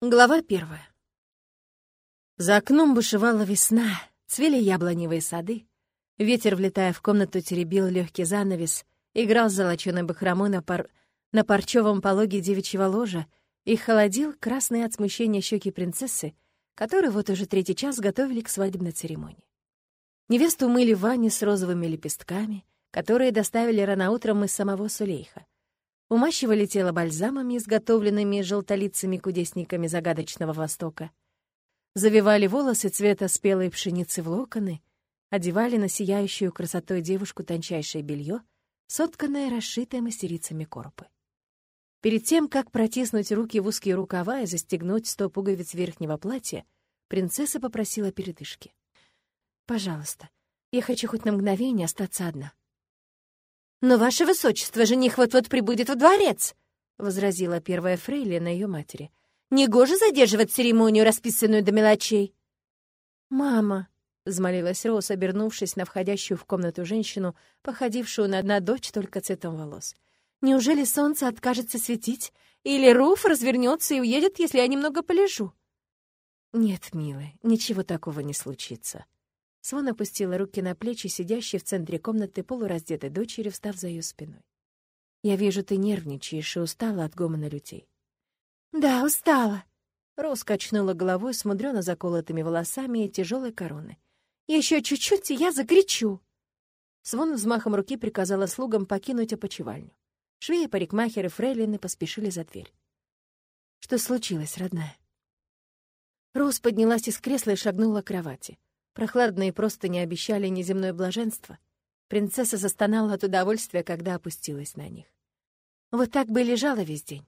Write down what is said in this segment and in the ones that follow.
Глава первая. За окном бушевала весна, цвели яблоневые сады. Ветер, влетая в комнату, теребил легкий занавес, играл с золоченой бахромой на, пар... на парчевом пологе девичьего ложа и холодил красные от смущения щеки принцессы, которые вот уже третий час готовили к свадебной церемонии. Невесту умыли в ванне с розовыми лепестками, которые доставили рано утром из самого Сулейха — умащивали тело бальзамами, изготовленными желтолицами кудесниками загадочного Востока, завивали волосы цвета спелой пшеницы в локоны, одевали на сияющую красотой девушку тончайшее белье, сотканное расшитое мастерицами коропы. Перед тем, как протиснуть руки в узкие рукава и застегнуть сто пуговиц верхнего платья, принцесса попросила передышки. «Пожалуйста, я хочу хоть на мгновение остаться одна». «Но, ваше высочество, жених вот-вот прибудет в дворец!» — возразила первая фрейлина ее матери. «Негоже задерживать церемонию, расписанную до мелочей!» «Мама!» — взмолилась Роуз, обернувшись на входящую в комнату женщину, походившую на одна дочь только цветом волос. «Неужели солнце откажется светить? Или Руф развернется и уедет, если я немного полежу?» «Нет, милая, ничего такого не случится», Свон опустила руки на плечи сидящей в центре комнаты полураздетой дочери, встав за ее спиной. «Я вижу, ты нервничаешь и устала от гомона людей». «Да, устала», — Роуз качнула головой с мудрёно заколотыми волосами и тяжелой короной. «Еще чуть-чуть, и я закричу!» Свон взмахом руки приказала слугам покинуть опочивальню. Швеи, парикмахеры, фрейлины поспешили за дверь. «Что случилось, родная?» Роуз поднялась из кресла и шагнула к кровати. Прохладные просто не обещали неземное блаженство. Принцесса застонала от удовольствия, когда опустилась на них. Вот так бы и лежала весь день.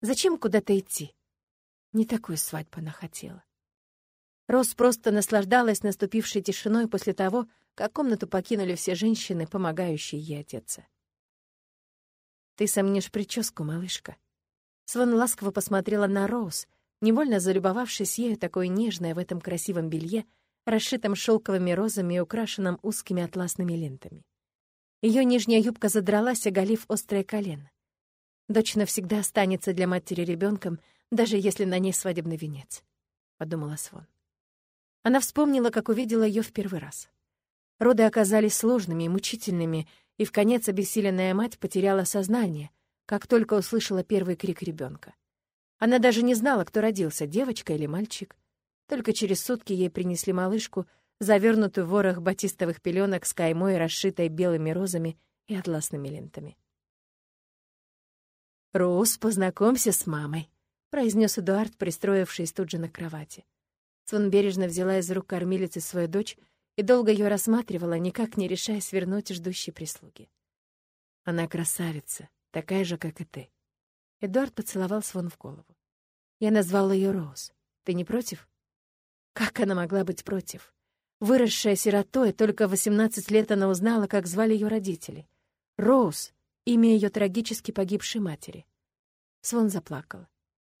Зачем куда-то идти? Не такую свадьбу она хотела. Рос просто наслаждалась наступившей тишиной после того, как комнату покинули все женщины, помогающие ей одеться. «Ты сомнешь прическу, малышка». Свон ласково посмотрела на Роуз, невольно залюбовавшись ею такой нежной в этом красивом белье, расшитым шелковыми розами и украшенным узкими атласными лентами. Ее нижняя юбка задралась, оголив острое колено. Дочь навсегда останется для матери ребенком, даже если на ней свадебный венец, — подумала Свон. Она вспомнила, как увидела ее в первый раз. Роды оказались сложными и мучительными, и в конец обессиленная мать потеряла сознание, как только услышала первый крик ребенка. Она даже не знала, кто родился, девочка или мальчик — только через сутки ей принесли малышку, завернутую в ворох батистовых пеленок с каймой, расшитой белыми розами и атласными лентами. «Роуз, познакомься с мамой», — произнес Эдуард, пристроившись тут же на кровати. Свон бережно взяла из рук кормилицы свою дочь и долго ее рассматривала, никак не решая свернуть ждущей прислуги. «Она красавица, такая же, как и ты». Эдуард поцеловал Свон в голову. «Я назвал ее Роуз. Ты не против?» Как она могла быть против? Выросшая сиротой, только в 18 лет она узнала, как звали ее родители. Роуз — имя ее трагически погибшей матери. Свон заплакала.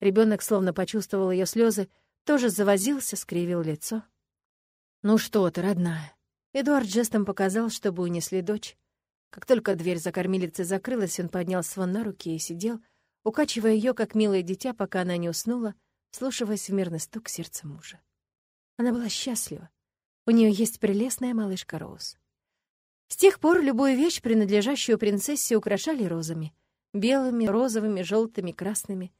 Ребенок, словно почувствовал ее слезы, тоже завозился, скривил лицо. «Ну что ты, родная?» Эдуард жестом показал, чтобы унесли дочь. Как только дверь за кормилицей закрылась, он поднял Свон на руки и сидел, укачивая ее, как милое дитя, пока она не уснула, слушаясь в мирный стук сердца мужа. Она была счастлива. У нее есть прелестная малышка Роуз. С тех пор любую вещь, принадлежащую принцессе, украшали розами. Белыми, розовыми, желтыми, красными.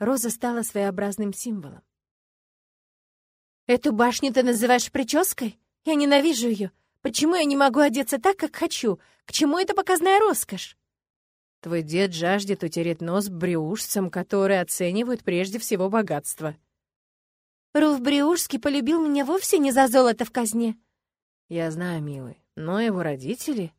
Роза стала своеобразным символом. «Эту башню ты называешь прической? Я ненавижу ее. Почему я не могу одеться так, как хочу? К чему эта показная роскошь?» Твой дед жаждет утереть нос брюшцам, которые оценивают прежде всего богатство. Руф Бриушский полюбил меня вовсе не за золото в казне. Я знаю, милый, но его родители...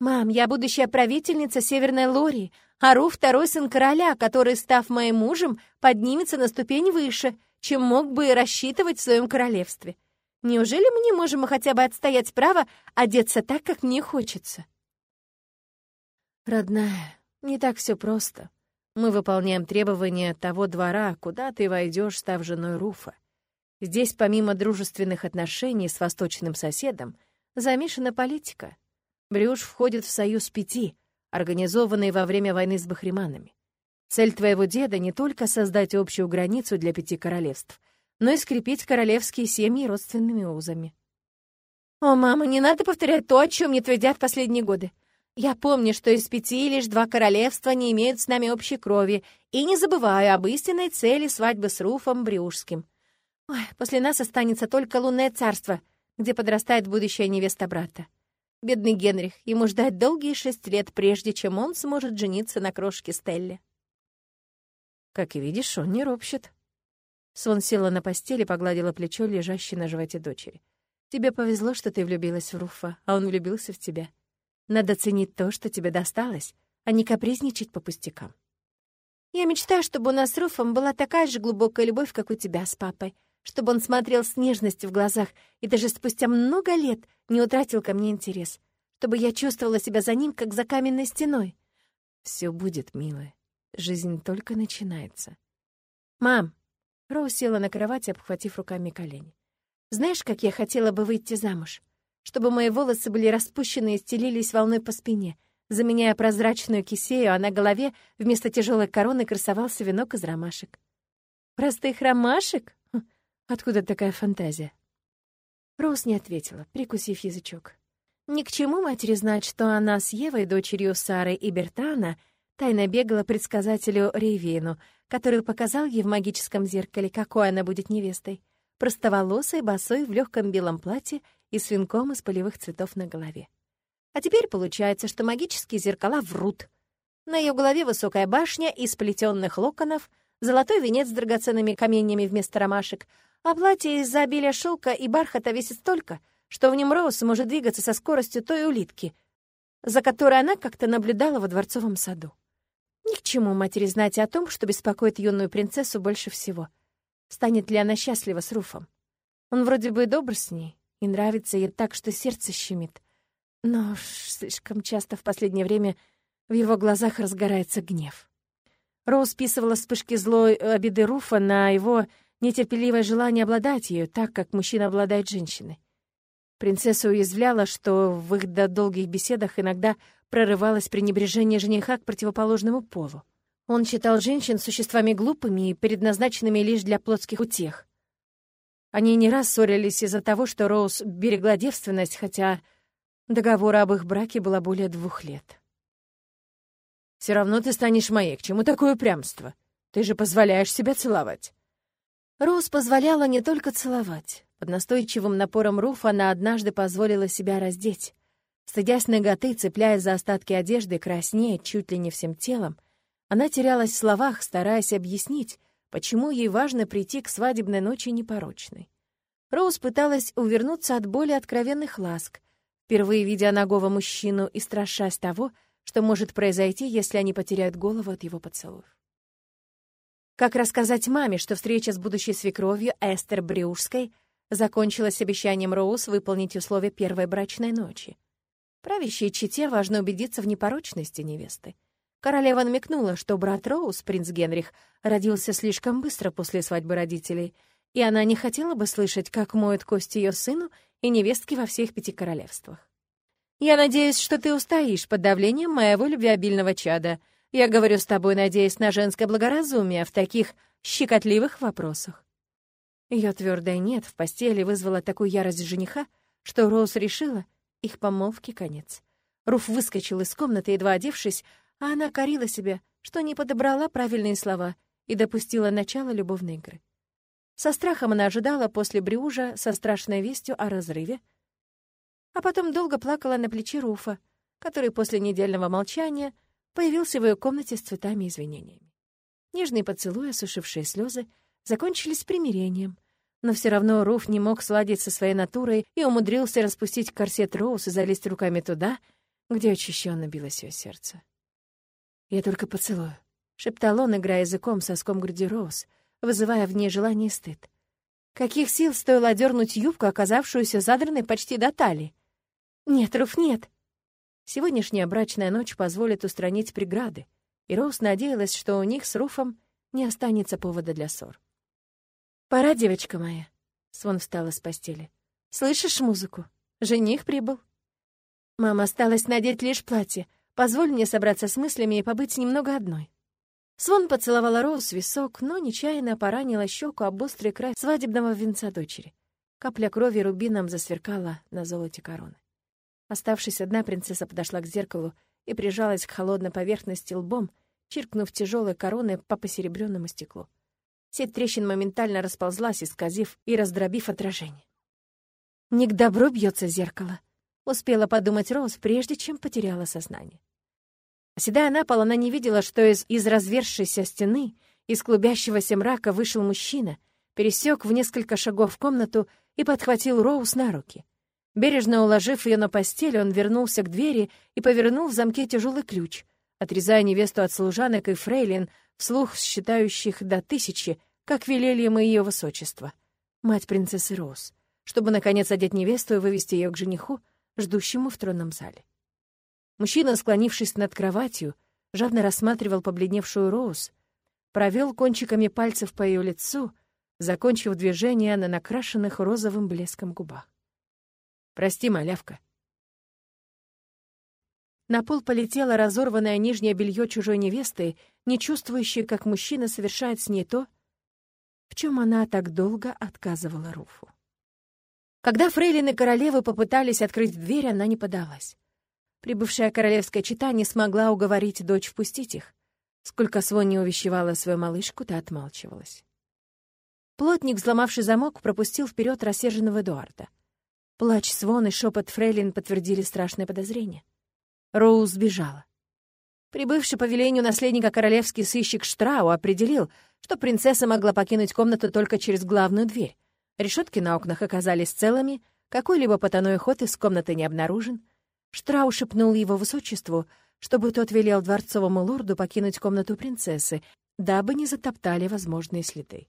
Мам, я будущая правительница Северной Лории, а Руф — второй сын короля, который, став моим мужем, поднимется на ступень выше, чем мог бы рассчитывать в своем королевстве. Неужели мы не можем хотя бы отстоять право одеться так, как мне хочется? Родная, не так все просто. Мы выполняем требования того двора, куда ты войдешь, став женой Руфа. Здесь, помимо дружественных отношений с восточным соседом, замешана политика. Брюш входит в союз пяти, организованный во время войны с бахриманами. Цель твоего деда не только создать общую границу для пяти королевств, но и скрепить королевские семьи родственными узами. «О, мама, не надо повторять то, о чем мне твердят последние годы. Я помню, что из пяти лишь два королевства не имеют с нами общей крови, и не забываю об истинной цели свадьбы с Руфом Брюшским. Ой, после нас останется только лунное царство, где подрастает будущая невеста брата. Бедный Генрих, ему ждать долгие шесть лет, прежде чем он сможет жениться на крошке Стелле. Как и видишь, он не ропщет. Свон села на постели погладила плечо, лежащее на животе дочери. Тебе повезло, что ты влюбилась в Руфа, а он влюбился в тебя. Надо ценить то, что тебе досталось, а не капризничать по пустякам. Я мечтаю, чтобы у нас с Руфом была такая же глубокая любовь, как у тебя с папой, чтобы он смотрел с нежностью в глазах и даже спустя много лет не утратил ко мне интерес, чтобы я чувствовала себя за ним, как за каменной стеной. Все будет, милая. Жизнь только начинается. «Мам!» Роу села на кровати, обхватив руками колени. «Знаешь, как я хотела бы выйти замуж? Чтобы мои волосы были распущены и стелились волной по спине, заменяя прозрачную кисею, а на голове вместо тяжелой короны красовался венок из ромашек». «Простых ромашек? Откуда такая фантазия?» Роуз не ответила, прикусив язычок. Ни к чему матери знать, что она с Евой, дочерью Сары и Бертана, Тайна бегала предсказателю Рейвену, который показал ей в магическом зеркале, какой она будет невестой. Простоволосой, босой, в легком белом платье и с венком из полевых цветов на голове. А теперь получается, что магические зеркала врут. На ее голове высокая башня из плетенных локонов, золотой венец с драгоценными каменьями вместо ромашек, а платье из-за обилия шелка и бархата весит столько, что в нем Роуз может двигаться со скоростью той улитки, за которой она как-то наблюдала во дворцовом саду. Ни к чему матери знать о том, что беспокоит юную принцессу больше всего. Станет ли она счастлива с Руфом? Он вроде бы и добр с ней, и нравится ей так, что сердце щемит. Но слишком часто в последнее время в его глазах разгорается гнев. Роуз списывала вспышки злой обиды Руфа на его нетерпеливое желание обладать ею, так как мужчина обладает женщиной. Принцесса уязвляла, что в их долгих беседах иногда прорывалось пренебрежение жениха к противоположному полу. Он считал женщин существами глупыми и предназначенными лишь для плотских утех. Они не раз ссорились из-за того, что Роуз берегла девственность, хотя договора об их браке было более двух лет. «Все равно ты станешь моей, к чему такое упрямство? Ты же позволяешь себя целовать». Роуз позволяла не только целовать. Под настойчивым напором Руфа она однажды позволила себя раздеть. Стыдясь ноготы, цепляясь за остатки одежды, краснея чуть ли не всем телом, она терялась в словах, стараясь объяснить, почему ей важно прийти к свадебной ночи непорочной. Роуз пыталась увернуться от боли откровенных ласк, впервые видя ногого мужчину и страшась того, что может произойти, если они потеряют голову от его поцелуев. Как рассказать маме, что встреча с будущей свекровью Эстер Брюшской — закончилась обещанием Роуз выполнить условия первой брачной ночи. Правящей чете важно убедиться в непорочности невесты. Королева намекнула, что брат Роуз, принц Генрих, родился слишком быстро после свадьбы родителей, и она не хотела бы слышать, как моют кости ее сыну и невестке во всех пяти королевствах. «Я надеюсь, что ты устоишь под давлением моего любвеобильного чада. Я говорю с тобой, надеясь на женское благоразумие в таких щекотливых вопросах. Ее твердое «нет» в постели вызвало такую ярость жениха, что Роуз решила, их помолвки конец. Руф выскочил из комнаты, едва одевшись, а она корила себя, что не подобрала правильные слова и допустила начало любовной игры. Со страхом она ожидала после Брюжа со страшной вестью о разрыве, а потом долго плакала на плече Руфа, который после недельного молчания появился в ее комнате с цветами и извинениями. Нежные поцелуи, осушившие слезы, закончились примирением. Но все равно Руф не мог сладить со своей натурой и умудрился распустить корсет Роуз и залезть руками туда, где очищенно билось ее сердце. «Я только поцелую», — шептал он, играя языком соском груди Роуз, вызывая в ней желание и стыд. Каких сил стоило одернуть юбку, оказавшуюся задранной почти до талии? «Нет, Руф, нет!» Сегодняшняя брачная ночь позволит устранить преграды, и Роуз надеялась, что у них с Руфом не останется повода для ссор. «Пора, девочка моя». Свон встала с постели. «Слышишь музыку? Жених прибыл». «Мама, осталось надеть лишь платье. Позволь мне собраться с мыслями и побыть немного одной». Свон поцеловала Роуз в висок, но нечаянно поранила щеку об острый край свадебного венца дочери. Капля крови рубином засверкала на золоте короны. Оставшись одна, принцесса подошла к зеркалу и прижалась к холодной поверхности лбом, чиркнув тяжелой короной по посеребренному стеклу. Сеть трещин моментально расползлась, исказив и раздробив отражение. «Не к добру бьется зеркало», — успела подумать Роуз, прежде чем потеряла сознание. Оседая на пол, она не видела, что из, из развершейся стены, из клубящегося мрака вышел мужчина, пересек в несколько шагов комнату и подхватил Роуз на руки. Бережно уложив ее на постель, он вернулся к двери и повернул в замке тяжелый ключ, отрезая невесту от служанок и фрейлин, вслух считающих до тысячи, как велели ему ее высочество, мать принцессы Роуз, чтобы, наконец, одеть невесту и вывести ее к жениху, ждущему в тронном зале. Мужчина, склонившись над кроватью, жадно рассматривал побледневшую Роуз, провел кончиками пальцев по ее лицу, закончив движение на накрашенных розовым блеском губах. «Прости, малявка». На пол полетело разорванное нижнее белье чужой невесты, не чувствующей, как мужчина совершает с ней то, в чем она так долго отказывала Руфу. Когда фрейлины королевы попытались открыть дверь, она не подалась. Прибывшая королевская чита не смогла уговорить дочь впустить их. Сколько Свон не увещевала свою малышку, та отмалчивалась. Плотник, взломавший замок, пропустил вперед рассерженного Эдуарда. Плач Свон и шепот Фрейлин подтвердили страшное подозрение. Роуз сбежала. Прибывший по велению наследника королевский сыщик Штрау определил, что принцесса могла покинуть комнату только через главную дверь. Решетки на окнах оказались целыми, какой-либо потайной ход из комнаты не обнаружен, Штрау шепнул его высочеству, чтобы тот велел дворцовому лорду покинуть комнату принцессы, дабы не затоптали возможные следы.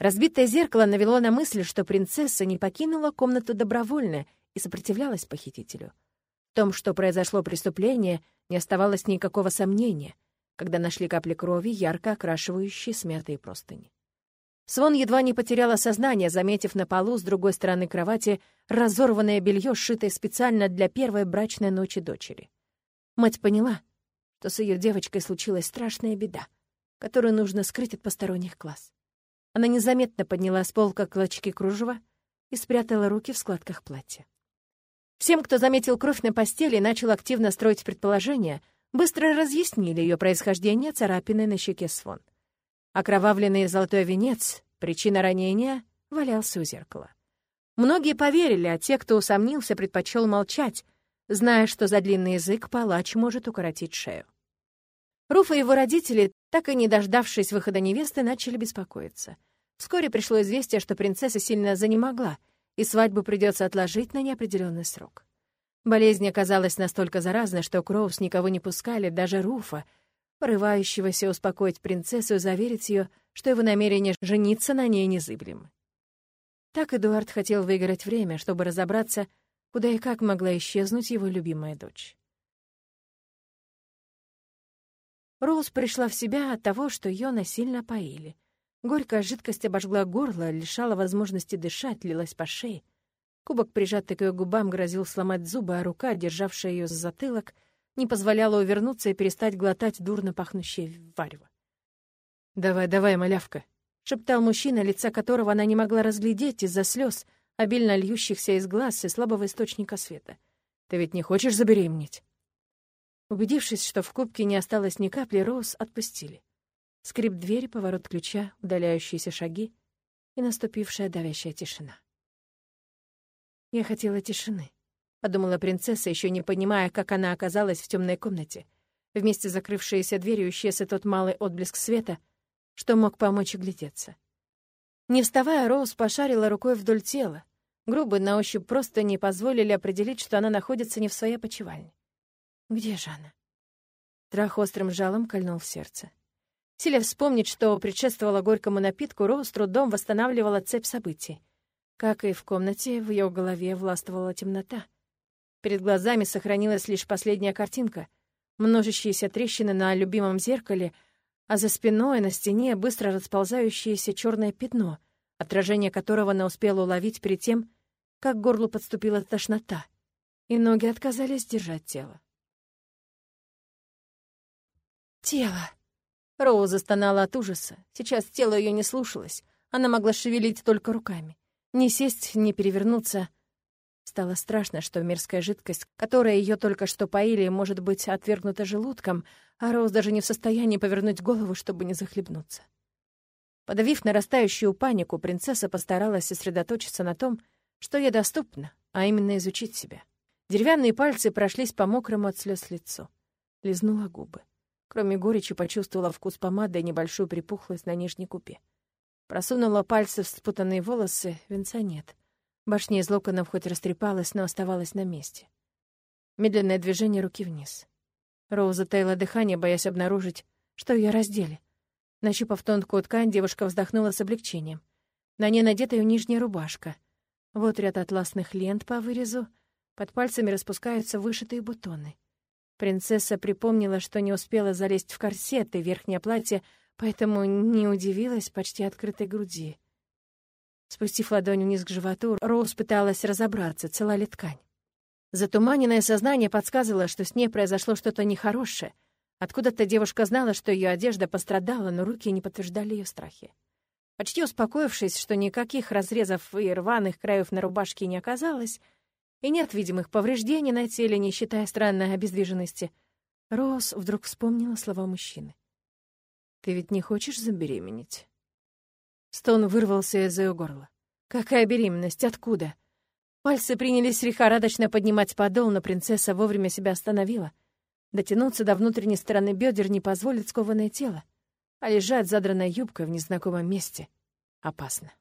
Разбитое зеркало навело на мысль, что принцесса не покинула комнату добровольно и сопротивлялась похитителю. В том, что произошло преступление, не оставалось никакого сомнения, когда нашли капли крови, ярко окрашивающие смятые простыни. Свон едва не потеряла сознание, заметив на полу с другой стороны кровати разорванное белье, сшитое специально для первой брачной ночи дочери. Мать поняла, что с ее девочкой случилась страшная беда, которую нужно скрыть от посторонних глаз. Она незаметно подняла с полка клочки кружева и спрятала руки в складках платья. Всем, кто заметил кровь на постели и начал активно строить предположения, быстро разъяснили ее происхождение царапины на щеке Свон. Окровавленный золотой венец, причина ранения, валялся у зеркала. Многие поверили, а те, кто усомнился, предпочел молчать, зная, что за длинный язык палач может укоротить шею. Руф и его родители, так и не дождавшись выхода невесты, начали беспокоиться. Вскоре пришло известие, что принцесса сильно занемогла, и свадьбу придется отложить на неопределенный срок. Болезнь оказалась настолько заразной, что Кроус никого не пускали, даже Руфа — порывающегося успокоить принцессу и заверить ее, что его намерение жениться на ней незыблемо. Так Эдуард хотел выиграть время, чтобы разобраться, куда и как могла исчезнуть его любимая дочь. Роуз пришла в себя от того, что ее насильно поили. Горькая жидкость обожгла горло, лишала возможности дышать, лилась по шее. Кубок, прижатый к ее губам, грозил сломать зубы, а рука, державшая ее за затылок — не позволяла увернуться и перестать глотать дурно пахнущее варево. «Давай, давай, малявка», — шептал мужчина, лица которого она не могла разглядеть из-за слез, обильно льющихся из глаз и слабого источника света. «Ты ведь не хочешь забеременеть?» Убедившись, что в кубке не осталось ни капли, Роуз отпустили. Скрип двери, поворот ключа, удаляющиеся шаги и наступившая давящая тишина. Я хотела тишины. — подумала принцесса, еще не понимая, как она оказалась в темной комнате. Вместе с закрывшейся дверью исчез и тот малый отблеск света, что мог помочь оглядеться. Не вставая, Роуз пошарила рукой вдоль тела. Грубые на ощупь просто не позволили определить, что она находится не в своей почевальне. Где же она? Страх острым жалом кольнул в сердце. Силя вспомнить, что предшествовало горькому напитку, Роуз трудом восстанавливала цепь событий. Как и в комнате, в ее голове властвовала темнота — Перед глазами сохранилась лишь последняя картинка. Множащиеся трещины на любимом зеркале, а за спиной на стене быстро расползающееся черное пятно, отражение которого она успела уловить перед тем, как к горлу подступила тошнота, и ноги отказались держать тело. Тело. Роуз застонала от ужаса. Сейчас тело ее не слушалось. Она могла шевелить только руками. Не сесть, не перевернуться. Стало страшно, что мерзкая жидкость, которая ее только что поили, может быть отвергнута желудком, а Роуз даже не в состоянии повернуть голову, чтобы не захлебнуться. Подавив нарастающую панику, принцесса постаралась сосредоточиться на том, что ей доступно, а именно изучить себя. Деревянные пальцы прошлись по мокрому от слез лицу. Лизнула губы. Кроме горечи почувствовала вкус помады и небольшую припухлость на нижней губе. Просунула пальцы в спутанные волосы, венца нет. Башня из локонов хоть растрепалась, но оставалась на месте. Медленное движение руки вниз. Роуз затаила дыхание, боясь обнаружить, что ее раздели. Нащупав тонкую ткань, девушка вздохнула с облегчением. На ней надета ее нижняя рубашка. Вот ряд атласных лент по вырезу. Под пальцами распускаются вышитые бутоны. Принцесса припомнила, что не успела залезть в корсет и верхнее платье, поэтому не удивилась почти открытой груди. Спустив ладонь вниз к животу, Роуз пыталась разобраться, цела ли ткань. Затуманенное сознание подсказывало, что с ней произошло что-то нехорошее. Откуда-то девушка знала, что ее одежда пострадала, но руки не подтверждали ее страхи. Почти успокоившись, что никаких разрезов и рваных краев на рубашке не оказалось, и нет видимых повреждений на теле, не считая странной обездвиженности. Роуз вдруг вспомнила слова мужчины. «Ты ведь не хочешь забеременеть?» Стон вырвался из ее горла. «Какая беременность? Откуда?» Пальцы принялись лихорадочно поднимать подол, но принцесса вовремя себя остановила. Дотянуться до внутренней стороны бедер не позволит скованное тело, а лежать задранной юбкой в незнакомом месте опасно.